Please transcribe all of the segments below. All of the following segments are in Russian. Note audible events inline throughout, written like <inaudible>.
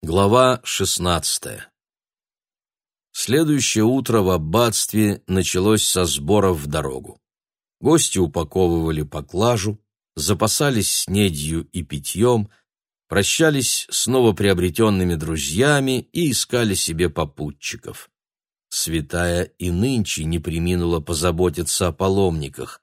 Глава 16. Следующее утро в аббатстве началось со сборов в дорогу. Гости упаковывали поклажу, запасались снедью и питьем, прощались с новоприобретенными друзьями и искали себе попутчиков. Святая и нынче не приминула позаботиться о паломниках.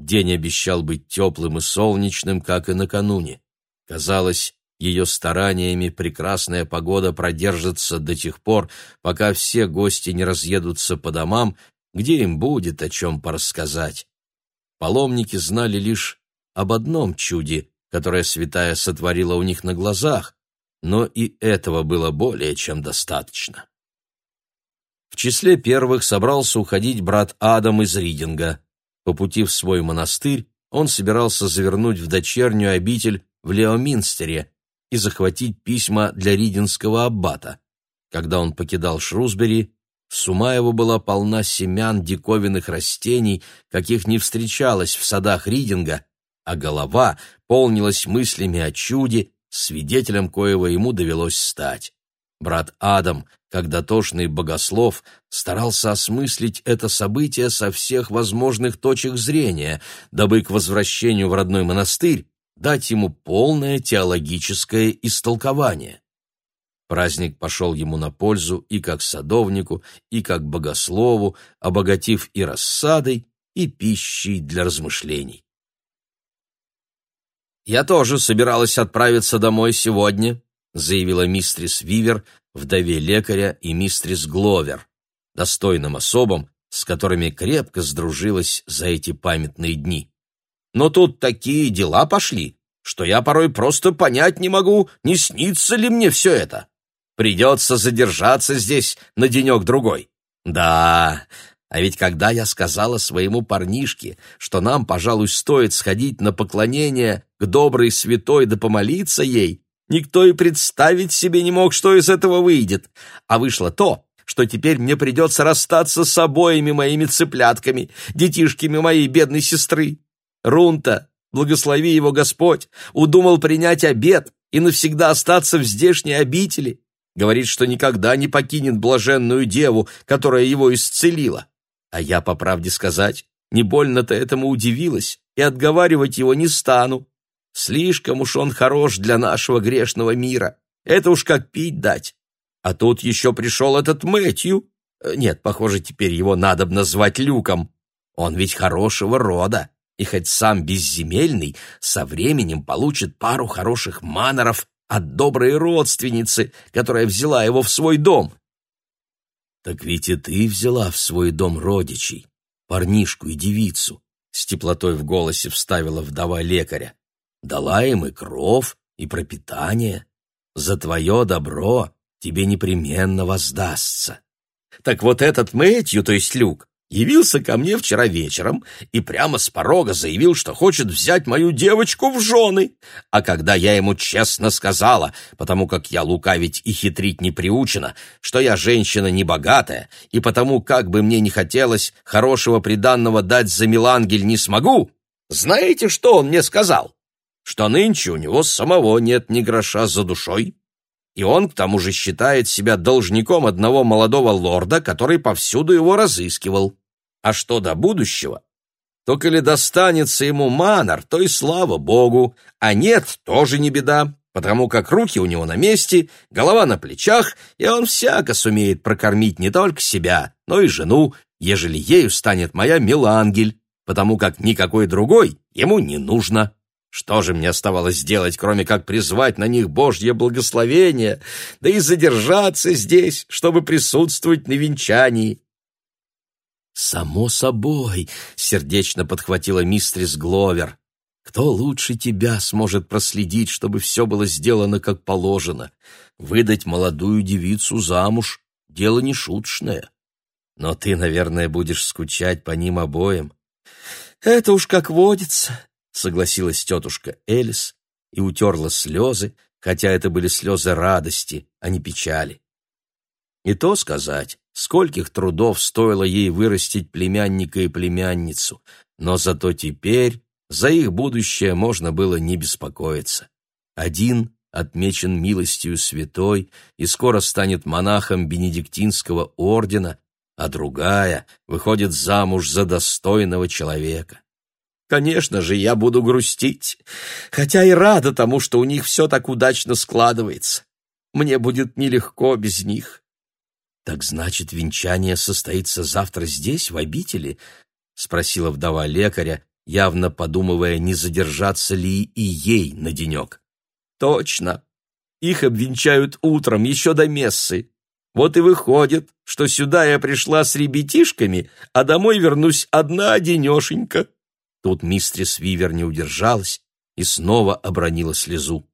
День обещал быть теплым и солнечным, как и накануне. Казалось, ее стараниями прекрасная погода продержится до тех пор, пока все гости не разъедутся по домам, где им будет о чем порассказать. Паломники знали лишь об одном чуде, которое святая сотворила у них на глазах, но и этого было более чем достаточно. В числе первых собрался уходить брат Адам из Ридинга. По пути в свой монастырь он собирался завернуть в дочернюю обитель в Леоминстере, и захватить письма для ридинского аббата. Когда он покидал Шрусбери, сума его была полна семян диковинных растений, каких не встречалось в садах Ридинга, а голова полнилась мыслями о чуде, свидетелем коего ему довелось стать. Брат Адам, как дотошный богослов, старался осмыслить это событие со всех возможных точек зрения, дабы к возвращению в родной монастырь дать ему полное теологическое истолкование. Праздник пошел ему на пользу и как садовнику, и как богослову, обогатив и рассадой, и пищей для размышлений. «Я тоже собиралась отправиться домой сегодня», заявила мистрис Вивер, вдове лекаря, и мистрис Гловер, достойным особам, с которыми крепко сдружилась за эти памятные дни. Но тут такие дела пошли, что я порой просто понять не могу, не снится ли мне все это. Придется задержаться здесь на денек-другой. Да, а ведь когда я сказала своему парнишке, что нам, пожалуй, стоит сходить на поклонение к доброй святой да помолиться ей, никто и представить себе не мог, что из этого выйдет. А вышло то, что теперь мне придется расстаться с обоими моими цыплятками, детишками моей бедной сестры. Рунта, благослови его Господь, удумал принять обет и навсегда остаться в здешней обители. Говорит, что никогда не покинет блаженную деву, которая его исцелила. А я, по правде сказать, не больно-то этому удивилась и отговаривать его не стану. Слишком уж он хорош для нашего грешного мира. Это уж как пить дать. А тут еще пришел этот Мэтью. Нет, похоже, теперь его надо бы назвать Люком. Он ведь хорошего рода и хоть сам безземельный, со временем получит пару хороших маноров от доброй родственницы, которая взяла его в свой дом. Так ведь и ты взяла в свой дом родичей, парнишку и девицу, с теплотой в голосе вставила вдова лекаря. Дала им и кров, и пропитание. За твое добро тебе непременно воздастся. Так вот этот Мэтью, то есть Люк, явился ко мне вчера вечером и прямо с порога заявил, что хочет взять мою девочку в жены. А когда я ему честно сказала, потому как я лукавить и хитрить не приучена, что я женщина небогатая, и потому, как бы мне не хотелось, хорошего приданного дать за Милангель не смогу, знаете, что он мне сказал? Что нынче у него самого нет ни гроша за душой, и он к тому же считает себя должником одного молодого лорда, который повсюду его разыскивал. А что до будущего? То, коли достанется ему манор, то и слава богу, а нет, тоже не беда, потому как руки у него на месте, голова на плечах, и он всяко сумеет прокормить не только себя, но и жену, ежели ею станет моя Милангель, потому как никакой другой ему не нужно. Что же мне оставалось сделать, кроме как призвать на них Божье благословение, да и задержаться здесь, чтобы присутствовать на венчании? «Само собой», — сердечно подхватила мистрис Гловер. «Кто лучше тебя сможет проследить, чтобы все было сделано как положено? Выдать молодую девицу замуж — дело не шуточное. Но ты, наверное, будешь скучать по ним обоим». «Это уж как водится», согласилась тетушка Элис и утерла слезы, хотя это были слезы радости, а не печали. И то сказать, скольких трудов стоило ей вырастить племянника и племянницу, но зато теперь за их будущее можно было не беспокоиться. Один отмечен милостью святой и скоро станет монахом Бенедиктинского ордена, а другая выходит замуж за достойного человека. Конечно же, я буду грустить, хотя и рада тому, что у них все так удачно складывается. Мне будет нелегко без них. Так значит, венчание состоится завтра здесь, в обители? спросила вдова лекаря, явно подумывая, не задержаться ли и ей на денек. Точно. Их обвенчают утром, еще до мессы. Вот и выходит, что сюда я пришла с ребятишками, а домой вернусь одна-одинешенька. Тут мистрис Вивер не удержалась и снова обронила слезу.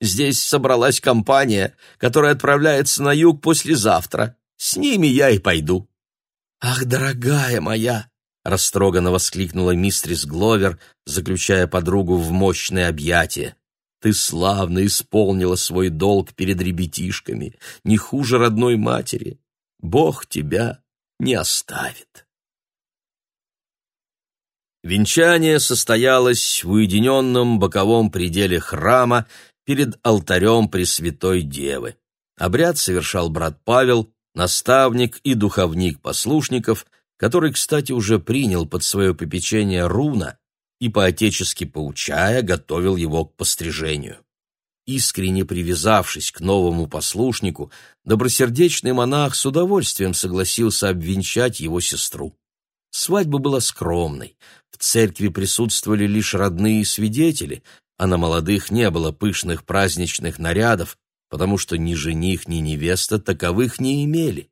Здесь собралась компания, которая отправляется на юг послезавтра. С ними я и пойду. Ах, дорогая моя, растроганно воскликнула мистрис Гловер, заключая подругу в мощное объятие. Ты славно исполнила свой долг перед ребятишками, не хуже родной матери. Бог тебя не оставит. Венчание состоялось в уединенном боковом пределе храма перед алтарем Пресвятой Девы. Обряд совершал брат Павел, наставник и духовник послушников, который, кстати, уже принял под свое попечение руна и, поотечески поучая, готовил его к пострижению. Искренне привязавшись к новому послушнику, добросердечный монах с удовольствием согласился обвенчать его сестру. Свадьба была скромной. В церкви присутствовали лишь родные свидетели, а на молодых не было пышных праздничных нарядов, потому что ни жених, ни невеста таковых не имели.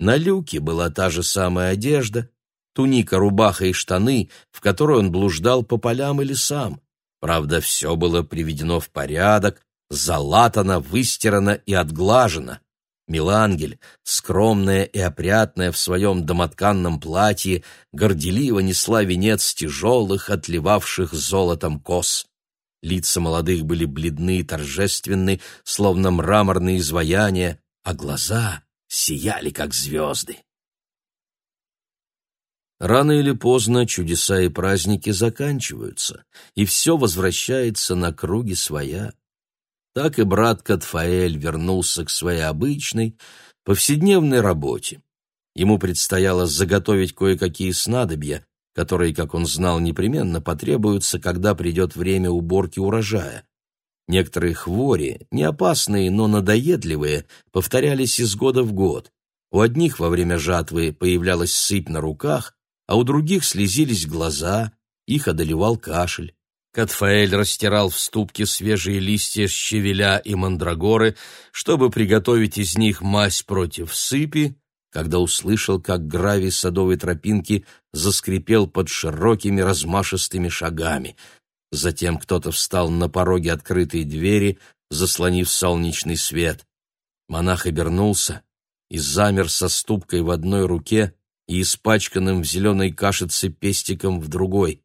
На люке была та же самая одежда, туника, рубаха и штаны, в которой он блуждал по полям и лесам. Правда, все было приведено в порядок, залатано, выстирано и отглажено. Милангель, скромная и опрятная в своем домотканном платье, горделиво несла венец тяжелых, отливавших золотом кос. Лица молодых были бледны и торжественны, словно мраморные изваяния, а глаза сияли, как звезды. Рано или поздно чудеса и праздники заканчиваются, и все возвращается на круги своя. Так и брат Катфаэль вернулся к своей обычной, повседневной работе. Ему предстояло заготовить кое-какие снадобья, которые, как он знал, непременно потребуются, когда придет время уборки урожая. Некоторые хвори, не опасные, но надоедливые, повторялись из года в год. У одних во время жатвы появлялась сыпь на руках, а у других слезились глаза, их одолевал кашель. Катфаэль растирал в ступке свежие листья щавеля и мандрагоры, чтобы приготовить из них мазь против сыпи, когда услышал, как гравий садовой тропинки заскрипел под широкими размашистыми шагами. Затем кто-то встал на пороге открытой двери, заслонив солнечный свет. Монах обернулся и замер со ступкой в одной руке и испачканным в зеленой кашице пестиком в другой.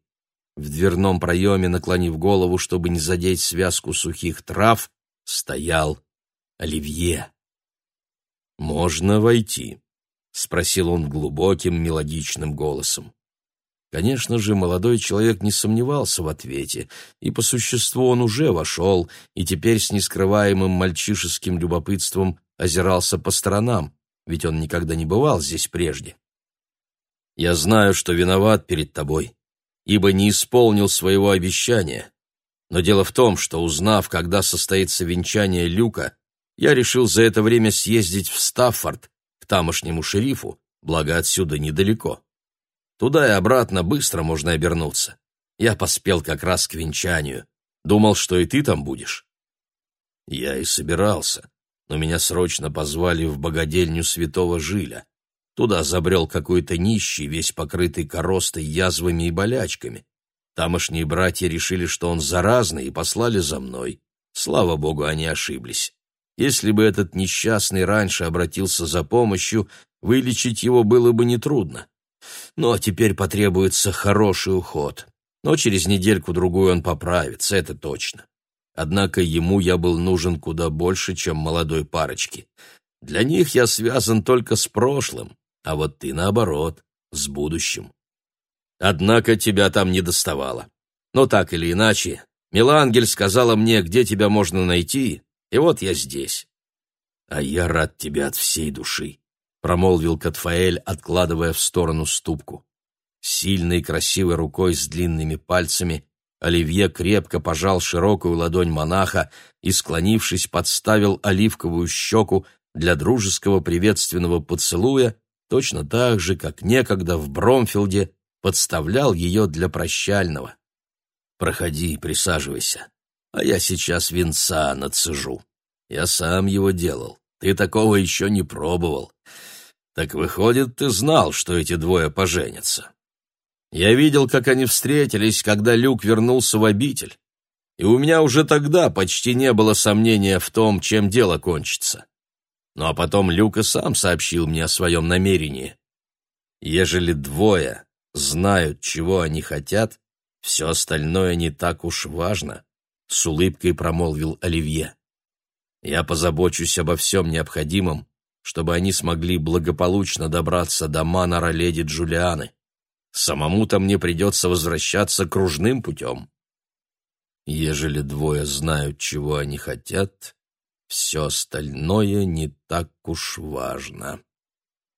В дверном проеме, наклонив голову, чтобы не задеть связку сухих трав, стоял Оливье. «Можно войти?» — спросил он глубоким мелодичным голосом. Конечно же, молодой человек не сомневался в ответе, и по существу он уже вошел, и теперь с нескрываемым мальчишеским любопытством озирался по сторонам, ведь он никогда не бывал здесь прежде. «Я знаю, что виноват перед тобой», ибо не исполнил своего обещания. Но дело в том, что, узнав, когда состоится венчание Люка, я решил за это время съездить в Стаффорд к тамошнему шерифу, благо отсюда недалеко. Туда и обратно быстро можно обернуться. Я поспел как раз к венчанию. Думал, что и ты там будешь. Я и собирался, но меня срочно позвали в богадельню святого Жиля. Туда забрел какой-то нищий, весь покрытый коростой, язвами и болячками. Тамошние братья решили, что он заразный, и послали за мной. Слава богу, они ошиблись. Если бы этот несчастный раньше обратился за помощью, вылечить его было бы нетрудно. Но теперь потребуется хороший уход. Но через недельку-другую он поправится, это точно. Однако ему я был нужен куда больше, чем молодой парочке. Для них я связан только с прошлым, а вот ты, наоборот, с будущим. Однако тебя там не доставало. Но так или иначе, Милангель сказала мне, где тебя можно найти, и вот я здесь. А я рад тебя от всей души, промолвил Катфаэль, откладывая в сторону ступку. Сильной красивой рукой с длинными пальцами Оливье крепко пожал широкую ладонь монаха и, склонившись, подставил оливковую щеку для дружеского приветственного поцелуя, точно так же, как некогда в Бромфилде подставлял ее для прощального. «Проходи, присаживайся, а я сейчас венца нацежу. Я сам его делал, ты такого еще не пробовал. Так выходит, ты знал, что эти двое поженятся?» Я видел, как они встретились, когда Люк вернулся в обитель, и у меня уже тогда почти не было сомнения в том, чем дело кончится. Ну а потом Люк и сам сообщил мне о своем намерении. Ежели двое знают, чего они хотят, все остальное не так уж важно, — с улыбкой промолвил Оливье. Я позабочусь обо всем необходимом, чтобы они смогли благополучно добраться до манора леди Джулианы. Самому-то мне придется возвращаться кружным путем. Ежели двое знают, чего они хотят, все остальное не так уж важно.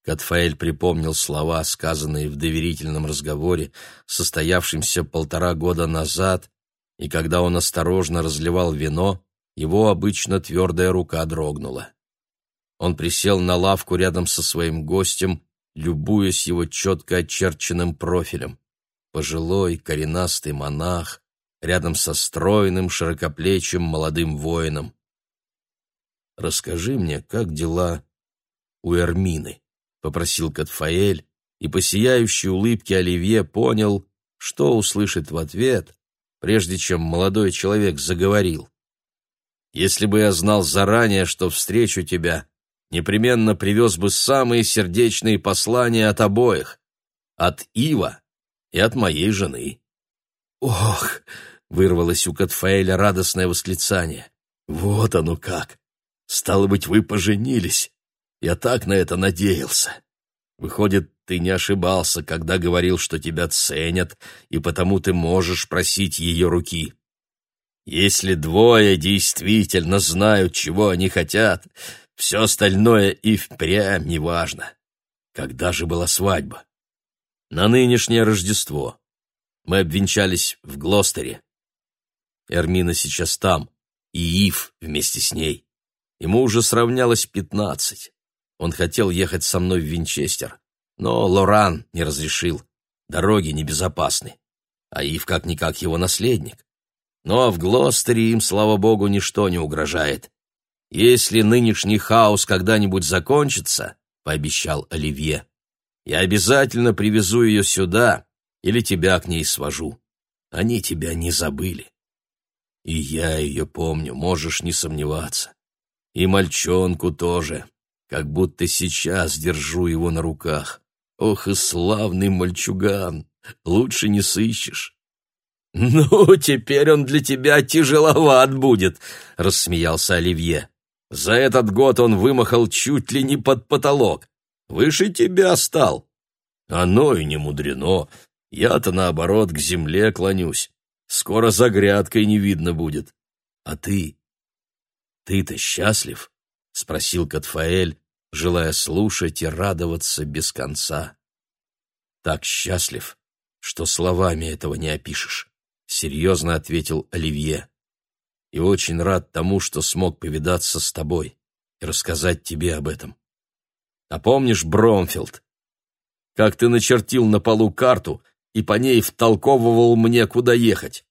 Катфаэль припомнил слова, сказанные в доверительном разговоре, состоявшемся полтора года назад, и когда он осторожно разливал вино, его обычно твердая рука дрогнула. Он присел на лавку рядом со своим гостем любуясь его четко очерченным профилем. Пожилой, коренастый монах, рядом со стройным, широкоплечим молодым воином. «Расскажи мне, как дела у Эрмины?» — попросил Катфаэль, и по сияющей улыбке Оливье понял, что услышит в ответ, прежде чем молодой человек заговорил. «Если бы я знал заранее, что встречу тебя, непременно привез бы самые сердечные послания от обоих, от Ива и от моей жены. «Ох!» — вырвалось у Катфаэля радостное восклицание. «Вот оно как! Стало быть, вы поженились. Я так на это надеялся. Выходит, ты не ошибался, когда говорил, что тебя ценят, и потому ты можешь просить ее руки. Если двое действительно знают, чего они хотят, все остальное и впрямь не важно. Когда же была свадьба? На нынешнее Рождество. Мы обвенчались в Глостере. Эрмина сейчас там, и Ив вместе с ней. Ему уже сравнялось пятнадцать. Он хотел ехать со мной в Винчестер, но Лоран не разрешил. Дороги небезопасны. А Ив как-никак его наследник. Ну а в Глостере им, слава богу, ничто не угрожает. «Если нынешний хаос когда-нибудь закончится», — пообещал Оливье, — «я обязательно привезу ее сюда или тебя к ней свожу. Они тебя не забыли. И я ее помню, можешь не сомневаться. И мальчонку тоже, как будто сейчас держу его на руках. Ох и славный мальчуган, лучше не сыщешь». <laughs> «Ну, теперь он для тебя тяжеловат будет», — рассмеялся Оливье. За этот год он вымахал чуть ли не под потолок. Выше тебя стал. Оно и не мудрено. Я-то, наоборот, к земле клонюсь. Скоро за грядкой не видно будет. А ты? Ты-то счастлив? — спросил Катфаэль, желая слушать и радоваться без конца. Так счастлив, что словами этого не опишешь, — серьезно ответил Оливье и очень рад тому, что смог повидаться с тобой и рассказать тебе об этом. А помнишь Бромфилд? Как ты начертил на полу карту и по ней втолковывал мне, куда ехать?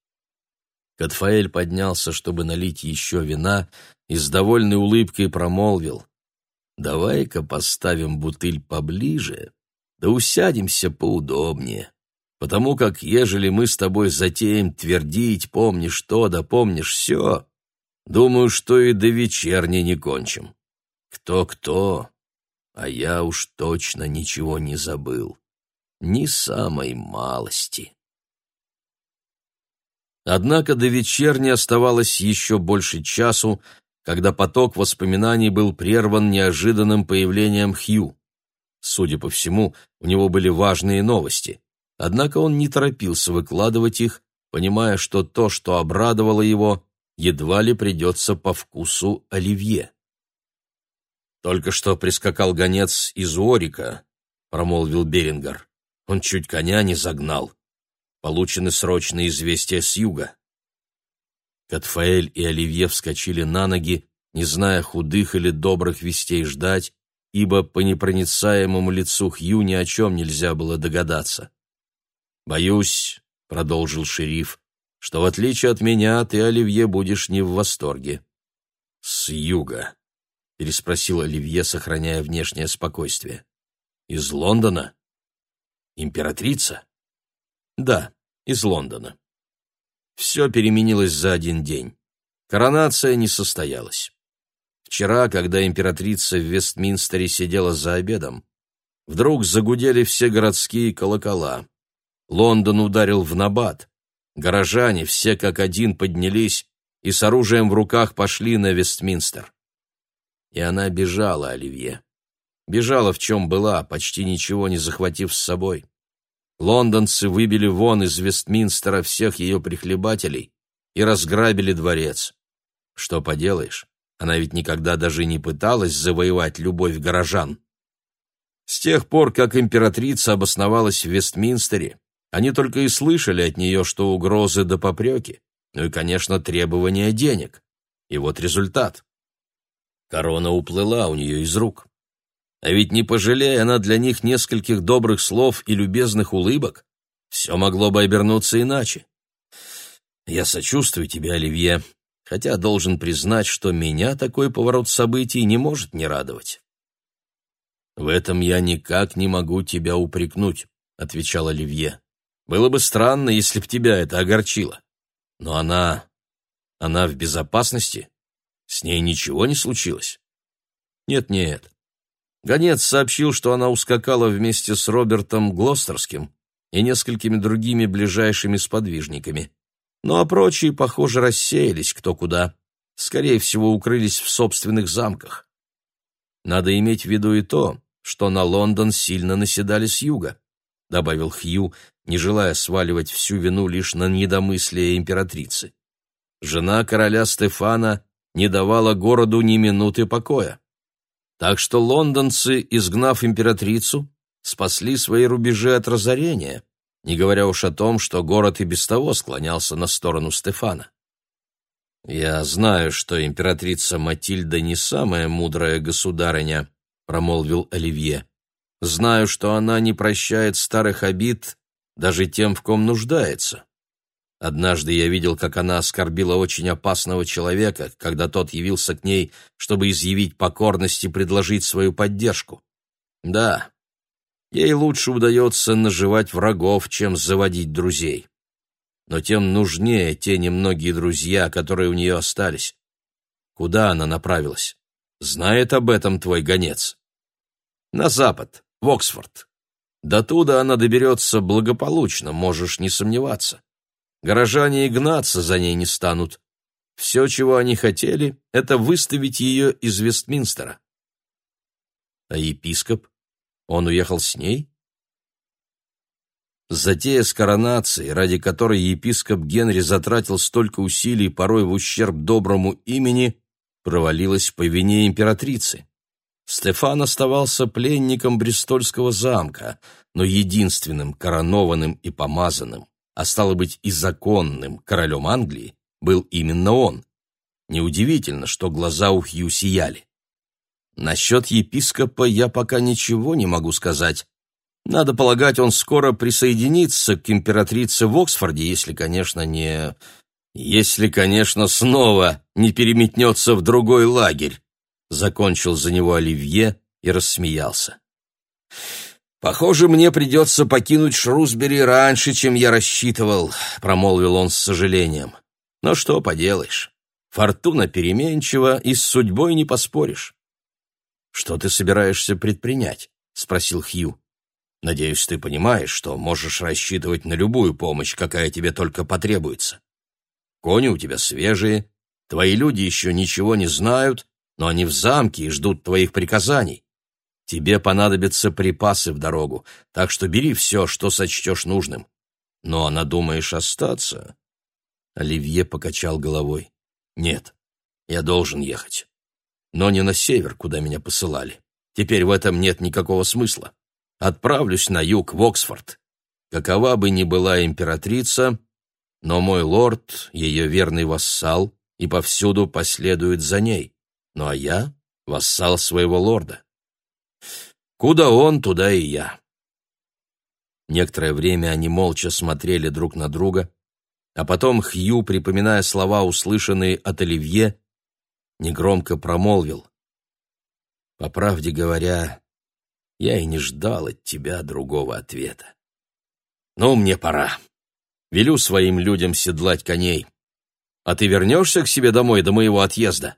Катфаэль поднялся, чтобы налить еще вина, и с довольной улыбкой промолвил. «Давай-ка поставим бутыль поближе, да усядемся поудобнее» потому как, ежели мы с тобой затеем твердить, помнишь то, да помнишь все, думаю, что и до вечерней не кончим. Кто-кто, а я уж точно ничего не забыл. Ни самой малости. Однако до вечерни оставалось еще больше часу, когда поток воспоминаний был прерван неожиданным появлением Хью. Судя по всему, у него были важные новости. Однако он не торопился выкладывать их, понимая, что то, что обрадовало его, едва ли придется по вкусу Оливье. «Только что прискакал гонец из Уорика», — промолвил Берингер. «Он чуть коня не загнал. Получены срочные известия с юга». Катфаэль и Оливье вскочили на ноги, не зная худых или добрых вестей ждать, ибо по непроницаемому лицу Хью ни о чем нельзя было догадаться. «Боюсь», — продолжил шериф, — «что в отличие от меня ты, Оливье, будешь не в восторге». «С юга», — переспросил Оливье, сохраняя внешнее спокойствие. «Из Лондона? Императрица?» «Да, из Лондона». Все переменилось за один день. Коронация не состоялась. Вчера, когда императрица в Вестминстере сидела за обедом, вдруг загудели все городские колокола. Лондон ударил в набат. Горожане все как один поднялись и с оружием в руках пошли на Вестминстер. И она бежала, Оливье. Бежала в чем была, почти ничего не захватив с собой. Лондонцы выбили вон из Вестминстера всех ее прихлебателей и разграбили дворец. Что поделаешь, она ведь никогда даже не пыталась завоевать любовь горожан. С тех пор, как императрица обосновалась в Вестминстере, они только и слышали от нее, что угрозы да попреки, ну и, конечно, требования денег. И вот результат. Корона уплыла у нее из рук. А ведь не пожалея она для них нескольких добрых слов и любезных улыбок, все могло бы обернуться иначе. Я сочувствую тебе, Оливье, хотя должен признать, что меня такой поворот событий не может не радовать. «В этом я никак не могу тебя упрекнуть», — отвечал Оливье. «Было бы странно, если б тебя это огорчило. Но она... она в безопасности? С ней ничего не случилось?» «Нет-нет». Гонец сообщил, что она ускакала вместе с Робертом Глостерским и несколькими другими ближайшими сподвижниками. Ну а прочие, похоже, рассеялись кто куда. Скорее всего, укрылись в собственных замках. Надо иметь в виду и то, что на Лондон сильно наседали с юга, добавил Хью, не желая сваливать всю вину лишь на недомыслие императрицы. Жена короля Стефана не давала городу ни минуты покоя. Так что лондонцы, изгнав императрицу, спасли свои рубежи от разорения, не говоря уж о том, что город и без того склонялся на сторону Стефана. «Я знаю, что императрица Матильда не самая мудрая государыня», — промолвил Оливье. «Знаю, что она не прощает старых обид даже тем, в ком нуждается. Однажды я видел, как она оскорбила очень опасного человека, когда тот явился к ней, чтобы изъявить покорность и предложить свою поддержку. Да, Ей лучше удается наживать врагов, чем заводить друзей. Но тем нужнее те немногие друзья, которые у нее остались. Куда она направилась? Знает об этом твой гонец? На запад, в Оксфорд. До туда она доберется благополучно, можешь не сомневаться. Горожане и гнаться за ней не станут. Все, чего они хотели, это выставить ее из Вестминстера. А епископ? Он уехал с ней? Затея с коронацией, ради которой епископ Генри затратил столько усилий, порой в ущерб доброму имени, провалилась по вине императрицы. Стефан оставался пленником Бристольского замка, но единственным коронованным и помазанным, а стало быть и законным королем Англии, был именно он. Неудивительно, что глаза у Хью сияли. Насчет епископа я пока ничего не могу сказать. Надо полагать, он скоро присоединится к императрице в Оксфорде, если, конечно, не... Если, конечно, снова не переметнется в другой лагерь. Закончил за него Оливье и рассмеялся. «Похоже, мне придется покинуть Шрусбери раньше, чем я рассчитывал», — промолвил он с сожалением. «Но что поделаешь, фортуна переменчива, и с судьбой не поспоришь. «Что ты собираешься предпринять?» — спросил Хью. «Надеюсь, ты понимаешь, что можешь рассчитывать на любую помощь, какая тебе только потребуется. Кони у тебя свежие, твои люди еще ничего не знают, но они в замке и ждут твоих приказаний. Тебе понадобятся припасы в дорогу, так что бери все, что сочтешь нужным. Ну а надумаешь остаться, Оливье покачал головой. «Нет, я должен ехать. Но не на север, куда меня посылали. Теперь в этом нет никакого смысла. Отправлюсь на юг, в Оксфорд. Какова бы ни была императрица, но мой лорд — ее верный вассал и повсюду последует за ней. Ну а я — вассал своего лорда. Куда он, туда и я». Некоторое время они молча смотрели друг на друга, а потом Хью, припоминая слова, услышанные от Оливье, негромко промолвил. «По правде говоря, я и не ждал от тебя другого ответа. Ну, мне пора. Велю своим людям седлать коней. А ты вернешься к себе домой до моего отъезда?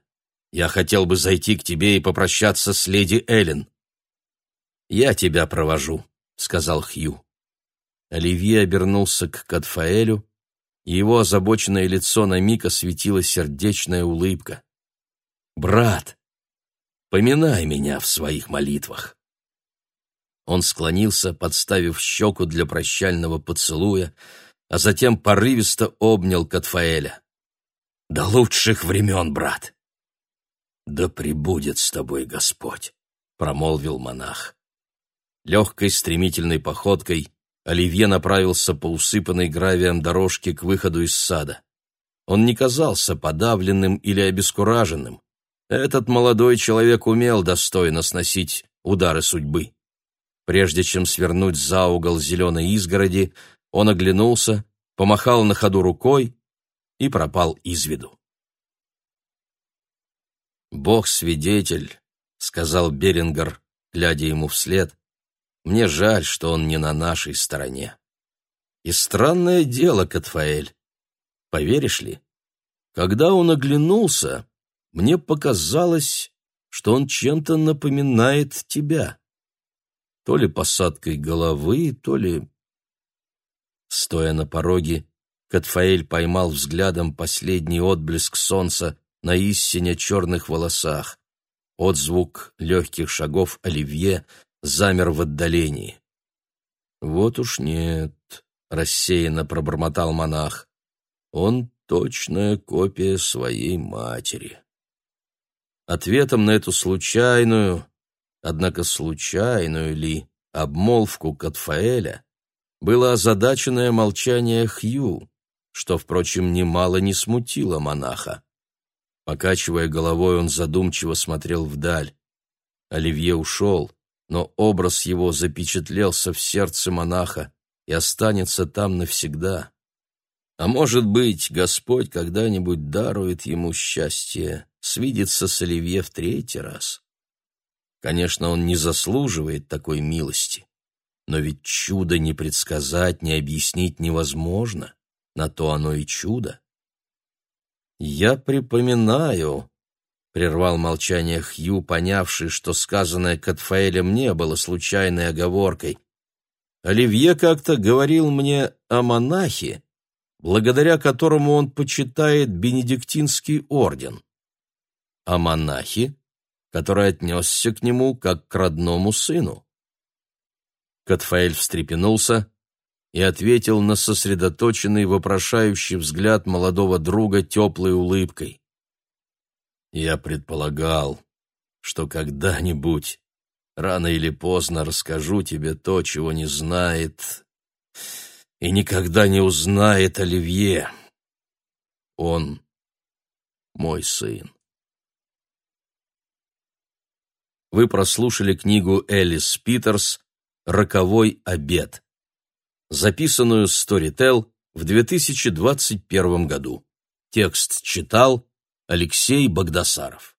Я хотел бы зайти к тебе и попрощаться с леди Эллен». «Я тебя провожу», — сказал Хью. Оливье обернулся к Кадфаэлю, и его озабоченное лицо на миг осветила сердечная улыбка. «Брат, поминай меня в своих молитвах». Он склонился, подставив щеку для прощального поцелуя, а затем порывисто обнял Катфаэля. «До лучших времен, брат!» «Да пребудет с тобой Господь!» — промолвил монах. Легкой стремительной походкой Оливье направился по усыпанной гравием дорожке к выходу из сада. Он не казался подавленным или обескураженным. Этот молодой человек умел достойно сносить удары судьбы. Прежде чем свернуть за угол зеленой изгороди, он оглянулся, помахал на ходу рукой и пропал из виду. «Бог свидетель», — сказал Берингер, глядя ему вслед, мне жаль, что он не на нашей стороне. И странное дело, Катфаэль. Поверишь ли? Когда он оглянулся, мне показалось, что он чем-то напоминает тебя. То ли посадкой головы, то ли... Стоя на пороге, Катфаэль поймал взглядом последний отблеск солнца на истине черных волосах. Отзвук легких шагов Оливье замер в отдалении. «Вот уж нет», — рассеянно пробормотал монах. «Он точная копия своей матери». Ответом на эту случайную, однако случайную ли, обмолвку Катфаэля было озадаченное молчание Хью, что, впрочем, немало не смутило монаха. Покачивая головой, он задумчиво смотрел вдаль. Оливье ушел, но образ его запечатлелся в сердце монаха и останется там навсегда. А может быть, Господь когда-нибудь дарует ему счастье свидеться с Оливье в третий раз. Конечно, он не заслуживает такой милости, но ведь чудо не предсказать, не объяснить невозможно, на то оно и чудо. Я припоминаю, прервал молчание Хью, понявший, что сказанное Катфаэлем не было случайной оговоркой. Оливье как-то говорил мне о монахе, благодаря которому он почитает бенедиктинский орден. О монахе, который отнесся к нему как к родному сыну. Катфаэль встрепенулся и ответил на сосредоточенный вопрошающий взгляд молодого друга теплой улыбкой. Я предполагал, что когда-нибудь, рано или поздно, расскажу тебе то, чего не знает и никогда не узнает Оливье. Он мой сын. Вы прослушали книгу Элис Питерс «Роковой обед», записанную Storytel в 2021 году. Текст читал Алексей Богдасаров